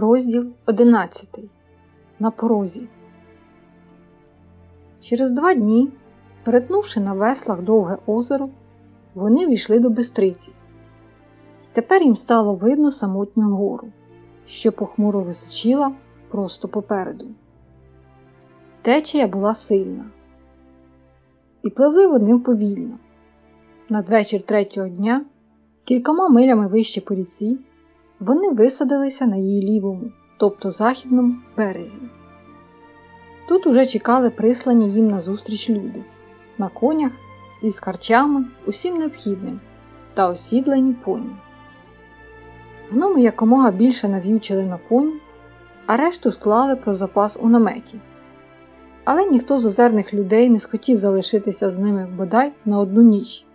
Розділ 11. На порозі. Через два дні, перетнувши на веслах довге озеро, вони війшли до Бистриці. І тепер їм стало видно самотню гору, що похмуро височила просто попереду. Течія була сильна, і пливли вони повільно. Надвечір третього дня, кількома милями вище по ріці, вони висадилися на її лівому, тобто західному березі. Тут уже чекали прислані їм назустріч люди на конях із харчами, усім необхідним та осідлені поні. Гноми якомога більше нав'ючили на поні, а решту склали про запас у наметі. Але ніхто з озерних людей не схотів залишитися з ними бодай на одну ніч,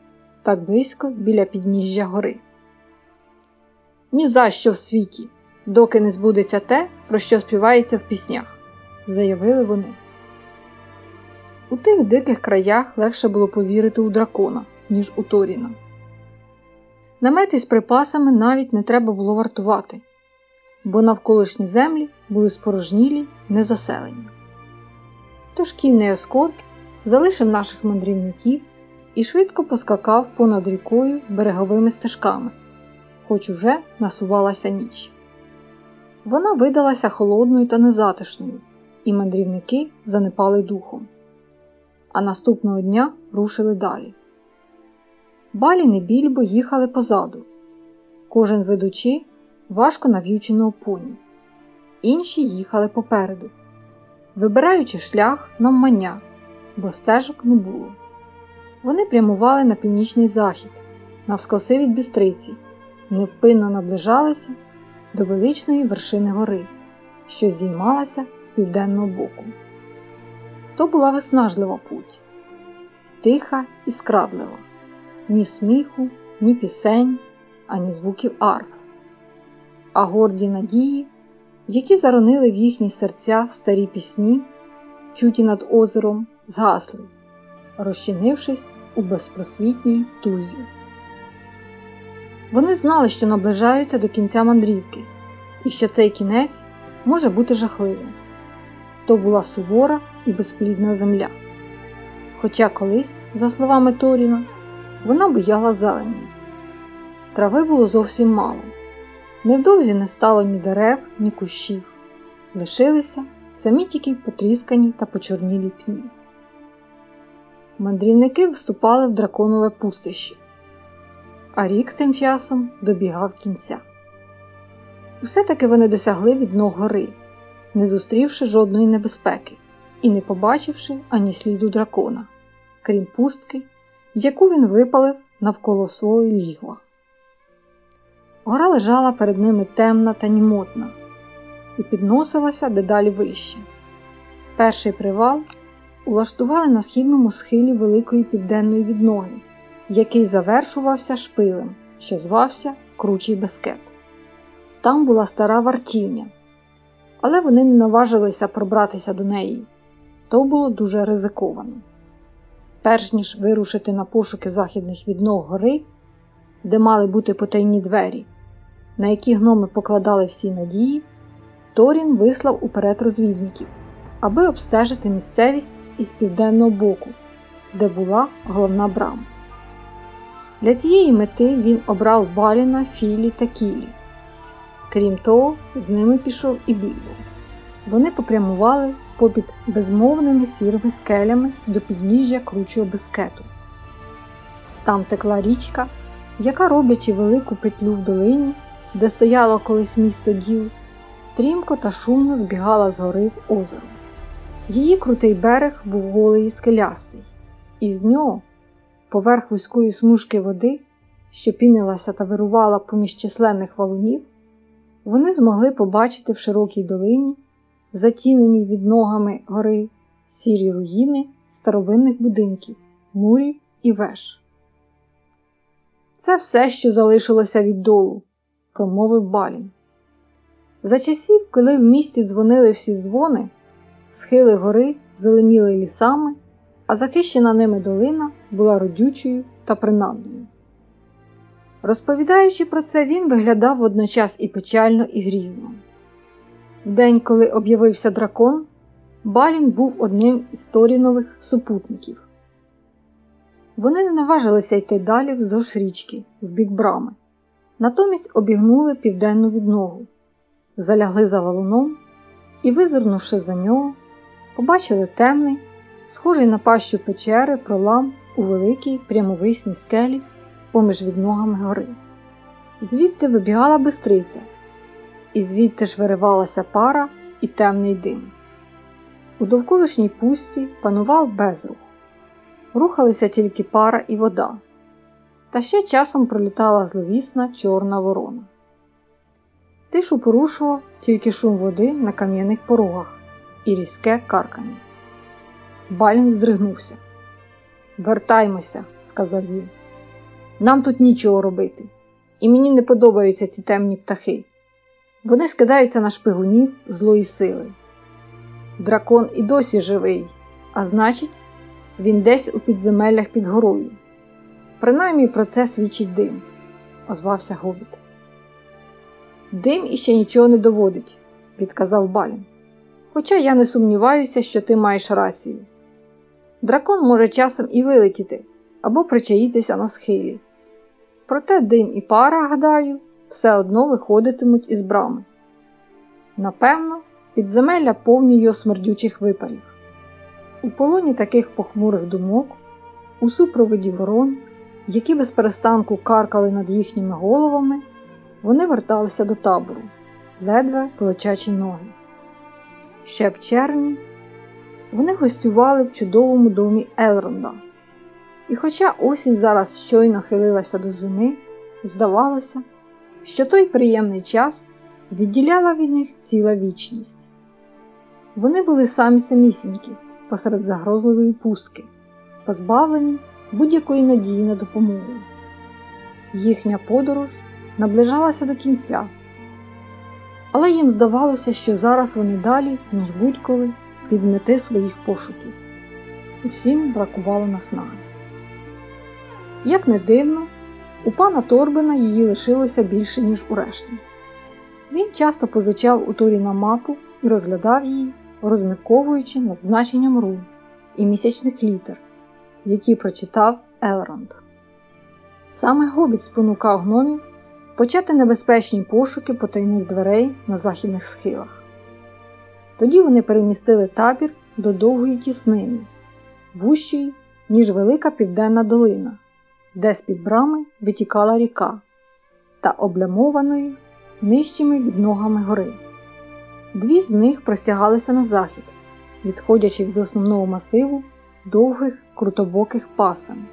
так близько біля підніжжя гори. Ні за що в світі, доки не збудеться те, про що співається в піснях, заявили вони. У тих диких краях легше було повірити у дракона, ніж у Торіна. Намети з припасами навіть не треба було вартувати, бо навколишні землі були спорожнілі, незаселені. Тож кінний ескорт залишив наших мандрівників і швидко поскакав понад рікою береговими стежками хоч уже насувалася ніч. Вона видалася холодною та незатишною, і мандрівники занепали духом. А наступного дня рушили далі. Балін і більбо їхали позаду, кожен ведучи важко нав'юченого поні. Інші їхали попереду, вибираючи шлях навмання, бо стежок не було. Вони прямували на північний захід, навскоси від бістриці, невпинно наближалися до величної вершини гори, що здіймалася з південного боку. То була виснажлива путь, тиха і скрадлива, ні сміху, ні пісень, ані звуків арф, а горді надії, які заронили в їхні серця старі пісні, чуті над озером, згасли, розчинившись у безпросвітній тузі. Вони знали, що наближаються до кінця мандрівки, і що цей кінець може бути жахливим. То була сувора і безплідна земля. Хоча колись, за словами Торіна, вона буяла зелені. Трави було зовсім мало. Невдовзі не стало ні дерев, ні кущів. Лишилися самі тільки потріскані та почорнілі пні. Мандрівники вступали в драконове пустище а рік тим часом добігав кінця. Усе-таки вони досягли від ног гори, не зустрівши жодної небезпеки і не побачивши ані сліду дракона, крім пустки, яку він випалив навколо свого лігва. Гора лежала перед ними темна та німотна і підносилася дедалі вище. Перший привал улаштували на східному схилі великої південної відноги який завершувався шпилем, що звався Кручий Бескет. Там була стара вартівня, але вони не наважилися пробратися до неї, то було дуже ризиковано. Перш ніж вирушити на пошуки західних відног гори, де мали бути потайні двері, на які гноми покладали всі надії, Торін вислав уперед розвідників, аби обстежити місцевість із південного боку, де була головна брама. Для цієї мети він обрав Баліна, Філі та Кілі. Крім того, з ними пішов і Більбо. Вони попрямували попід безмовними сірими скелями до підніжжя кручого безкету. Там текла річка, яка, роблячи велику петлю в долині, де стояло колись місто діл, стрімко та шумно збігала з гори в озеро. Її крутий берег був голий і скелястий, і з нього поверх вузької смужки води, що пінилася та вирувала поміж численних валунів, вони змогли побачити в широкій долині, затіненій від ногами гори, сірі руїни старовинних будинків, мурів і веж. Це все, що залишилося від долу, промовив Балін. За часів, коли в місті дзвонили всі дзвони, схили гори зеленіли лісами а захищена ними долина була родючою та принадною. Розповідаючи про це, він виглядав водночас і печально, і грізно. День, коли об'явився дракон, Балін був одним із Торінових супутників. Вони не наважилися йти далі вздовж річки, в бік брами. Натомість обігнули південну відногу, залягли за валуном і, визирнувши за нього, побачили темний, схожий на пащу печери пролам у великій прямовисній скелі поміж відногами гори. Звідти вибігала бистриця, і звідти ж виривалася пара і темний дим. У довколишній пустці панував безрух. Рухалися тільки пара і вода, та ще часом пролітала зловісна чорна ворона. Тишу порушував тільки шум води на кам'яних порогах і різке каркання. Балін здригнувся. Вертаймося, сказав він. Нам тут нічого робити, і мені не подобаються ці темні птахи. Вони скидаються на шпигунів злої сили. Дракон і досі живий, а значить, він десь у підземеллях під горою. Принаймні про це свідчить дим, озвався Гобіт. Дим іще нічого не доводить, відказав Балін. Хоча я не сумніваюся, що ти маєш рацію. Дракон може часом і вилетіти або причаїтися на схилі. Проте дим і пара, гадаю, все одно виходитимуть із брами. Напевно, підземелля повні його смердючих випарів. У полоні таких похмурих думок, у супроводі ворон, які без перестанку каркали над їхніми головами, вони верталися до табору, ледве плечачі ноги. Ще в червні вони гостювали в чудовому домі Елронда. І хоча осінь зараз щойно хилилася до зими, здавалося, що той приємний час відділяла від них ціла вічність. Вони були самі самісінькі посеред загрозливої пустки, позбавлені будь-якої надії на допомогу. Їхня подорож наближалася до кінця, але їм здавалося, що зараз вони далі, ніж будь-коли, від мети своїх пошуків. Усім бракувало наснаги. Як не дивно, у пана Торбина її лишилося більше, ніж у решти. Він часто позичав у Торіна мапу і розглядав її, розмірковуючи над значенням рун і місячних літер, які прочитав Елронд. Саме Гобіт спонукав гномів почати небезпечні пошуки потайних дверей на західних схилах. Тоді вони перемістили табір до довгої тіснини, вущої, ніж велика південна долина, де з-під брами витікала ріка та облямованої нижчими відногами гори. Дві з них простягалися на захід, відходячи від основного масиву довгих крутобоких пасем,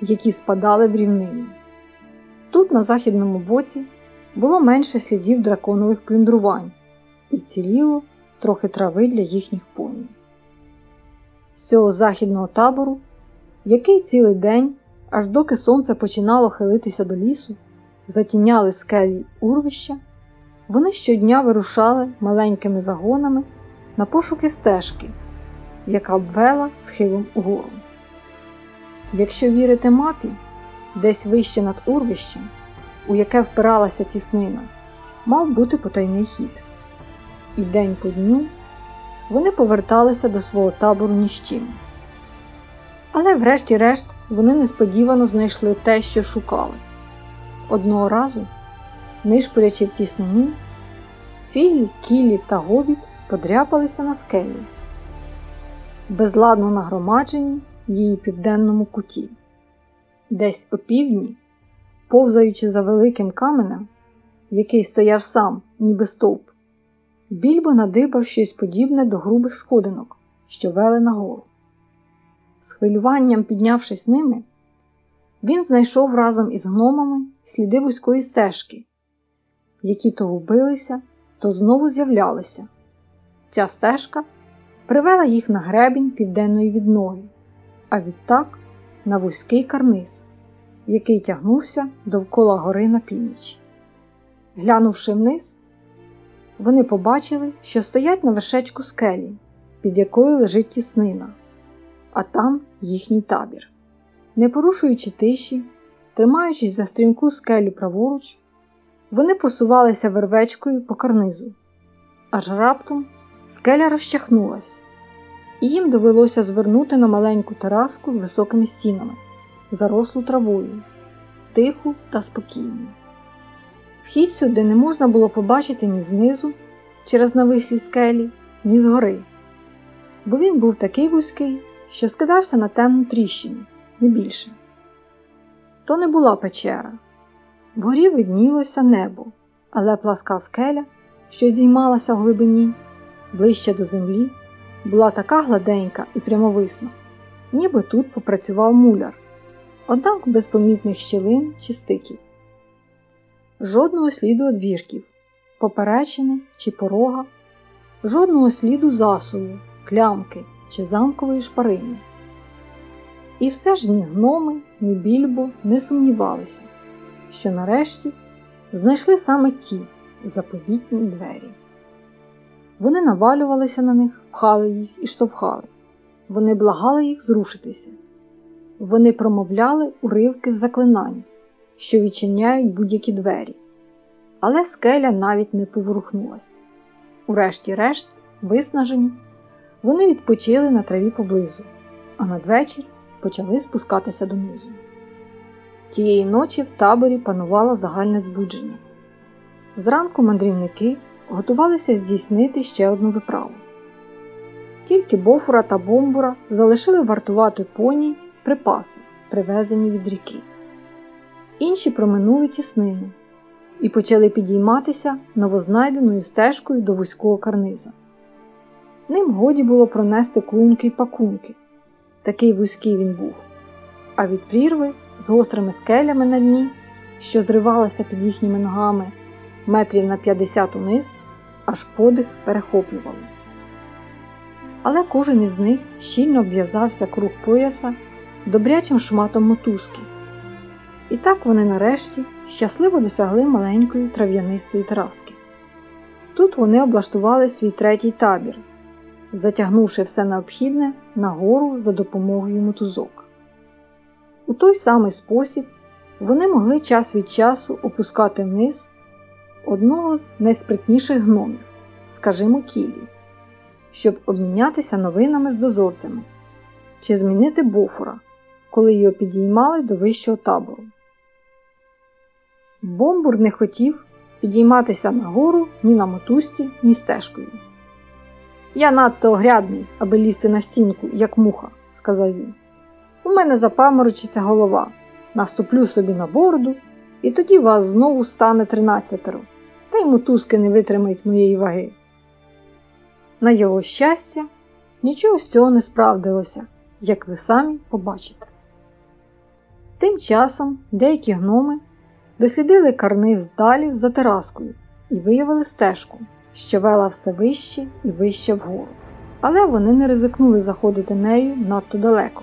які спадали в рівнині. Тут, на західному боці, було менше слідів драконових плюндрувань і ціліло трохи трави для їхніх понів. З цього західного табору, який цілий день, аж доки сонце починало хилитися до лісу, затіняли скелі урвища, вони щодня вирушали маленькими загонами на пошуки стежки, яка обвела схилом угору. Якщо вірити мапі, десь вище над урвищем, у яке впиралася тіснина, мав бути потайний хід. І день по дню вони поверталися до свого табору ні з чим. Але, врешті-решт, вони несподівано знайшли те, що шукали. Одного разу, нишпорячи в тіснині, Філі, Кілі та Гобіт подряпалися на скелю, безладно нагромаджені в її південному куті. Десь опівдні, повзаючи за великим каменем, який стояв сам, ніби стовп, більбо надибав щось подібне до грубих сходинок, що вели нагору. З хвилюванням піднявшись ними, він знайшов разом із гномами сліди вузької стежки, які то губилися, то знову з'являлися. Ця стежка привела їх на гребінь південної відноги, а відтак на вузький карниз, який тягнувся довкола гори на північ. Глянувши вниз, вони побачили, що стоять на вершечку скелі, під якою лежить тіснина, а там їхній табір. Не порушуючи тиші, тримаючись за стрімку скелю праворуч, вони просувалися вервечкою по карнизу, аж раптом скеля розчахнулась, і їм довелося звернути на маленьку тераску з високими стінами, зарослу травою, тиху та спокійну. Вхід сюди не можна було побачити ні знизу, через навислі скелі, ні згори, бо він був такий вузький, що скидався на темну тріщину, не більше. То не була печера. Вгорі виднілося небо, але пласка скеля, що здіймалася в глибині, ближче до землі, була така гладенька і прямовисна, ніби тут попрацював муляр, однак без помітних щілин чи стиків. Жодного сліду одвірків, поперечини чи порога, жодного сліду засуву, клямки чи замкової шпарини. І все ж ні гноми, ні більбо не сумнівалися, що нарешті знайшли саме ті заповітні двері. Вони навалювалися на них, пхали їх і штовхали. Вони благали їх зрушитися. Вони промовляли уривки заклинань, що відчиняють будь-які двері. Але скеля навіть не поворухнулась. Урешті-решт, виснажені, вони відпочили на траві поблизу, а надвечір почали спускатися донизу. Тієї ночі в таборі панувало загальне збудження. Зранку мандрівники готувалися здійснити ще одну виправу. Тільки бофура та бомбура залишили вартувати поні припаси, привезені від ріки. Інші проминули тіснину і почали підійматися новознайденою стежкою до вузького карниза. Ним годі було пронести клунки й пакунки. Такий вузький він був, а від прірви з гострими скелями на дні, що зривалися під їхніми ногами метрів на 50 униз, аж подих перехоплювало. Але кожен із них щільно обв'язався круг пояса добрячим шматом мотузки. І так вони нарешті щасливо досягли маленької трав'янистої тераски. Тут вони облаштували свій третій табір, затягнувши все необхідне нагору за допомогою мотузок. У той самий спосіб вони могли час від часу опускати вниз одного з найспритніших гномів, скажімо, кілі, щоб обмінятися новинами з дозорцями чи змінити буфора, коли його підіймали до вищого табору. Бомбур не хотів підійматися нагору ні на мотузці, ні стежкою. Я надто огрядний, аби лізти на стінку, як муха, сказав він. У мене запаморочиться голова, наступлю собі на бороду, і тоді вас знову стане тринадцятеро, та й мотузки не витримають моєї ваги. На його щастя, нічого з цього не справдилося, як ви самі побачите. Тим часом деякі гноми дослідили карниз далі за тераскою і виявили стежку, що вела все вище і вище вгору. Але вони не ризикнули заходити нею надто далеко,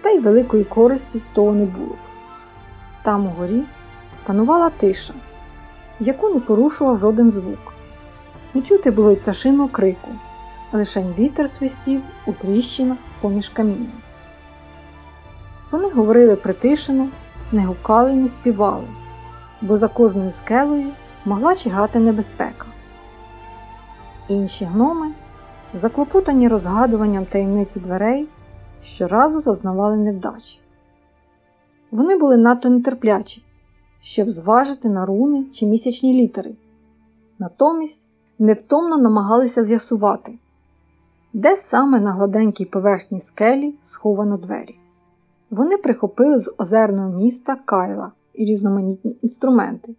та й великої користі з того не було. Там угорі панувала тиша, яку не порушував жоден звук. Не чути було й пташиного крику, лишень вітер свистів у тріщинах поміж камінням. Вони говорили притишено, не гукали, ні співали, бо за кожною скелею могла чигати небезпека. Інші гноми, заклопотані розгадуванням таємниці дверей, щоразу зазнавали невдачі. Вони були надто нетерплячі, щоб зважити на руни чи місячні літери, натомість невтомно намагалися з'ясувати, де саме на гладенькій поверхні скелі сховано двері. Вони прихопили з озерного міста кайла і різноманітні інструменти,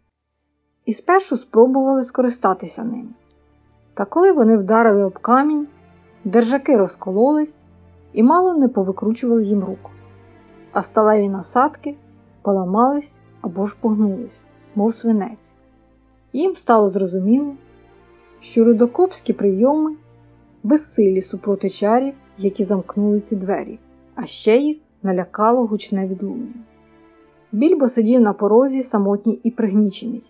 і спершу спробували скористатися ними. Та коли вони вдарили об камінь, держаки розкололись і мало не повикручували їм руку, а сталеві насадки поламались або ж погнулись, мов свинець. Їм стало зрозуміло, що рудокопські прийоми безсилі супроти чарів, які замкнули ці двері, а ще їх налякало гучне відлуння. Більбо сидів на порозі самотній і пригнічений.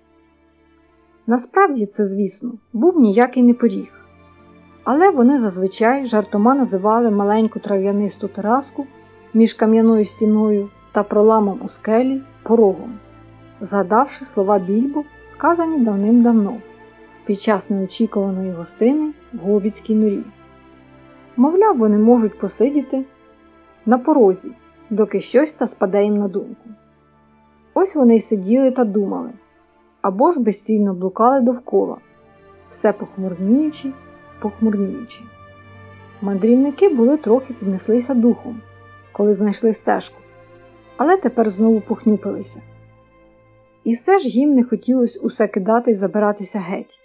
Насправді це, звісно, був ніякий не поріг, але вони зазвичай жартома називали маленьку трав'янисту тераску між кам'яною стіною та проламом у скелі порогом, згадавши слова більбо, сказані давним-давно, під час неочікуваної гостини в Гобіцькій норі. Мовляв, вони можуть посидіти на порозі, доки щось та спаде їм на думку. Ось вони й сиділи та думали, або ж безцільно блукали довкола, все похмурніючи, похмурніючи. Мандрівники були трохи піднеслися духом, коли знайшли стежку, але тепер знову похнюпилися. І все ж їм не хотілося усе кидати і забиратися геть.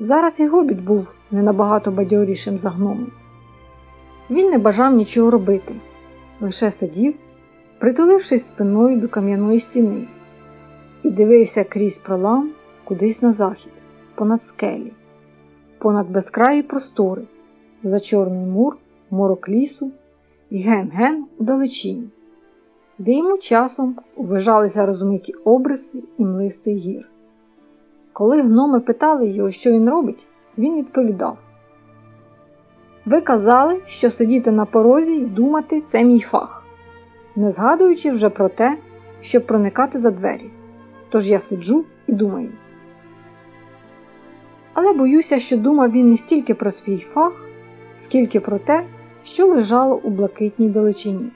Зараз і гобіт був не набагато бадьорішим за гномом. Він не бажав нічого робити, лише сидів, притулившись спиною до кам'яної стіни, і дивився крізь пролам кудись на захід, понад скелі, понад безкраї простори, за чорний мур, морок лісу і ген-ген удалечінь, де йому часом ввижалися розмиті обриси і млистий гір. Коли гноми питали його, що він робить, він відповідав: Ви казали, що сидіти на порозі і думати це мій фах, не згадуючи вже про те, щоб проникати за двері. Тож я сиджу і думаю. Але боюся, що думав він не стільки про свій фах, скільки про те, що лежало у блакитній далечині,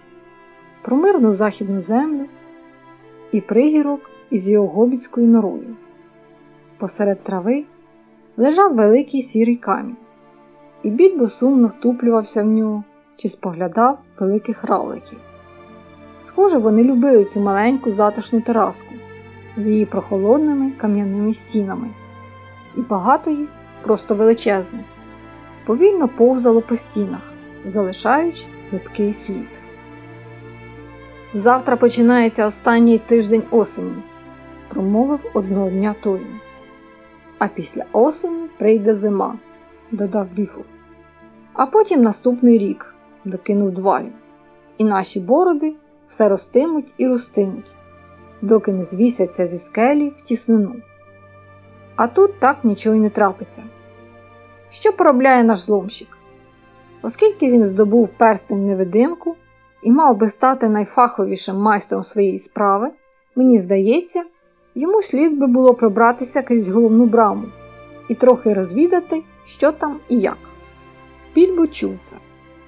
про мирну західну землю і пригірок із його гобіцькою норою. Посеред трави лежав великий сірий камінь, і бідбо сумно втуплювався в нього чи споглядав великих равликів. Схоже, вони любили цю маленьку затишну тераску з її прохолодними кам'яними стінами, і багато їх, просто величезних, повільно повзало по стінах, залишаючи липкий слід. Завтра починається останній тиждень осені, промовив одного дня Торін. А після осені прийде зима, додав Біфур. А потім наступний рік, докинув Двалін, і наші бороди все ростимуть і ростимуть, доки не звісяться зі скелі в тіснину. А тут так нічого й не трапиться. Що поробляє наш зломщик? Оскільки він здобув перстень невидимку і мав би стати найфаховішим майстром своєї справи, мені здається, йому слід би було пробратися крізь головну браму і трохи розвідати, що там і як. Більбо чув це.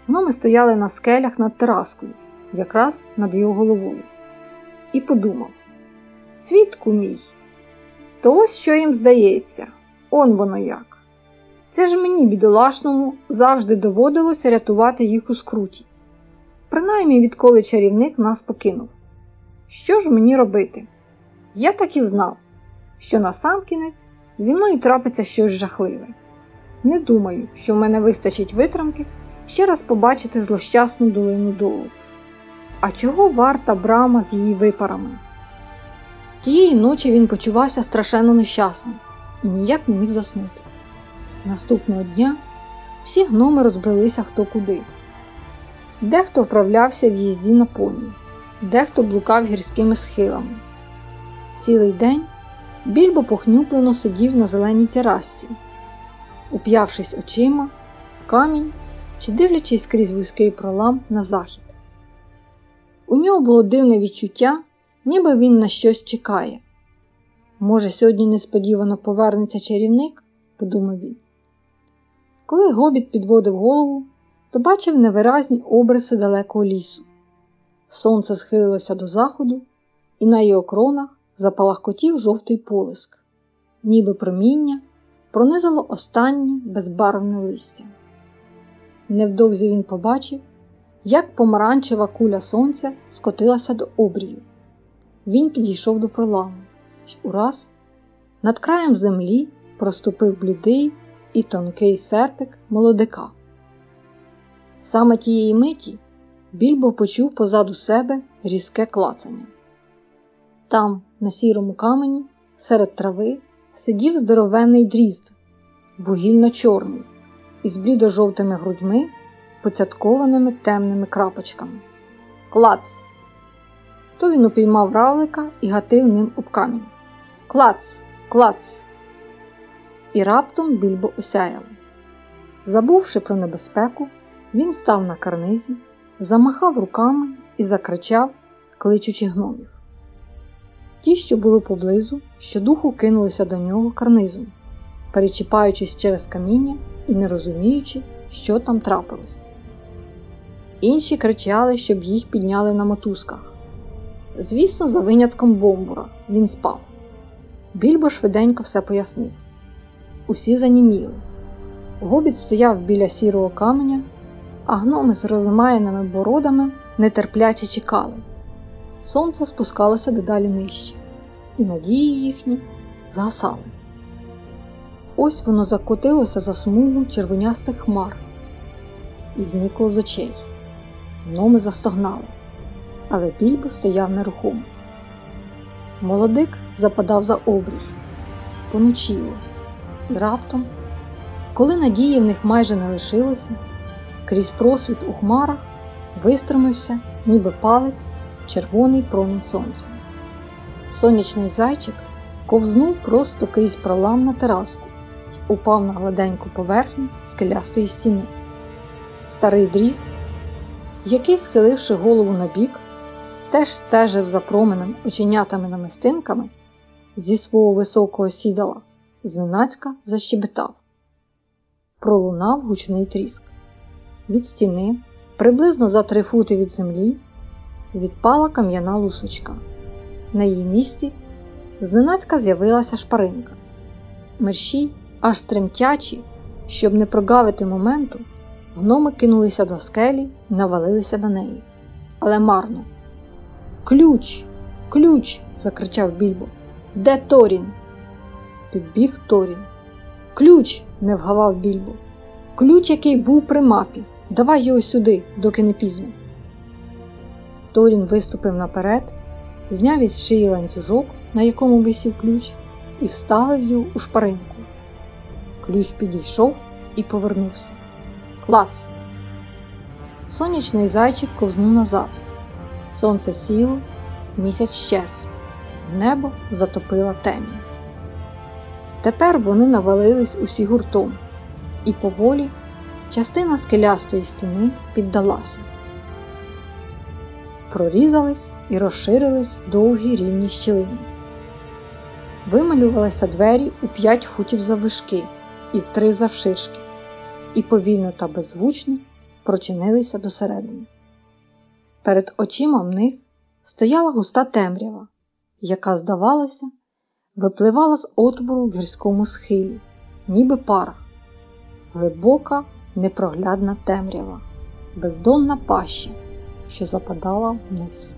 Гноми стояли на скелях над тераскою, якраз над його головою, і подумав: Свідку мій, то ось що їм здається, он воно як. Це ж мені, бідолашному, завжди доводилося рятувати їх у скруті. Принаймні, відколи чарівник нас покинув. Що ж мені робити? Я так і знав, що насамкінець зі мною трапиться щось жахливе. Не думаю, що в мене вистачить витримки ще раз побачити злощасну долину долу. А чого варта брама з її випарами? Тієї ночі він почувався страшенно нещасним і ніяк не міг заснути. Наступного дня всі гноми розбралися хто куди. Дехто вправлявся в їзді на поні, дехто блукав гірськими схилами. Цілий день більбо похнюплено сидів на зеленій терасці, уп'явшись очима камінь чи дивлячись крізь вузький пролам на захід. У нього було дивне відчуття, ніби він на щось чекає. Може, сьогодні несподівано повернеться чарівник, подумав він. Коли гобіт підводив голову, то бачив невиразні обриси далекого лісу. Сонце схилилося до заходу, і на його кронах запалахкотів жовтий полиск, ніби проміння пронизало останнє безбарвне листя. Невдовзі він побачив, як помаранчева куля сонця скотилася до обрію. Він підійшов до проламу і ураз над краєм землі проступив блідий і тонкий серпик молодика. Саме тієї миті більбо почув позаду себе різке клацання. Там, на сірому камені, серед трави, сидів здоровенний дрізд, вугільно-чорний, із блідо-жовтими грудьми, поцяткованими темними крапочками. Клац! То він упіймав равлика і гатив ним об камінь. Клац! Клац! І раптом більбо осяяло. Забувши про небезпеку, він став на карнизі, замахав руками і закричав, кличучи гномів. Ті, що були поблизу, щодуху кинулися до нього карнизом, перечіпаючись через каміння і не розуміючи, що там трапилось. Інші кричали, щоб їх підняли на мотузках. Звісно, за винятком бомбура він спав. Більбо швиденько все пояснив. Усі заніміли. Гобіт стояв біля сірого каменя, а гноми з розмаяними бородами нетерпляче чекали. Сонце спускалося дедалі нижче, і надії їхні згасали. Ось воно закотилося за смугу червонястих хмар і зникло з очей. Гноми застогнали, але більбо стояв нерухомо. Молодик западав за обрій, поночіло, і раптом, коли надії в них майже не лишилося, крізь просвіт у хмарах вистромився, ніби палець, червоний промінь сонця. Сонячний зайчик ковзнув просто крізь пролам на тераску упав на гладеньку поверхню скелястої стіни. Старий дрізд, який, схиливши голову на бік, теж стежив за променем оченятами намистинками зі свого високого сідала, зненацька защебетав. Пролунав гучний тріск. Від стіни, приблизно за три фути від землі, відпала кам'яна лусочка. На її місці зненацька з'явилася шпаринка. Мерщій Аж тремтячі, щоб не прогавити моменту, гноми кинулися до скелі навалилися на неї. Але марно. Ключ, ключ! закричав більбо. Де Торін? Підбіг Торін. Ключ! не вгавав більбо. Ключ, який був при мапі. Давай його сюди, доки не пізно. Торін виступив наперед, зняв із шиї ланцюжок, на якому висів ключ, і вставив його у шпаринку. Ключ підійшов і повернувся. Клац! Сонячний зайчик ковзнув назад. Сонце сіло, місяць щез, небо затопила темінь. Тепер вони навалились усі гуртом, і поволі частина скелястої стіни піддалася. Прорізались і розширились довгі рівні щілини. Вималювалися двері у п'ять футів заввишки і в три завширшки, і повільно та беззвучно прочинилися досередини. Перед очима в них стояла густа темрява, яка, здавалося, випливала з отвору в гірському схилі, ніби пара, глибока, непроглядна темрява, бездонна паща, що западала вниз.